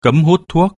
cấm hút thuốc,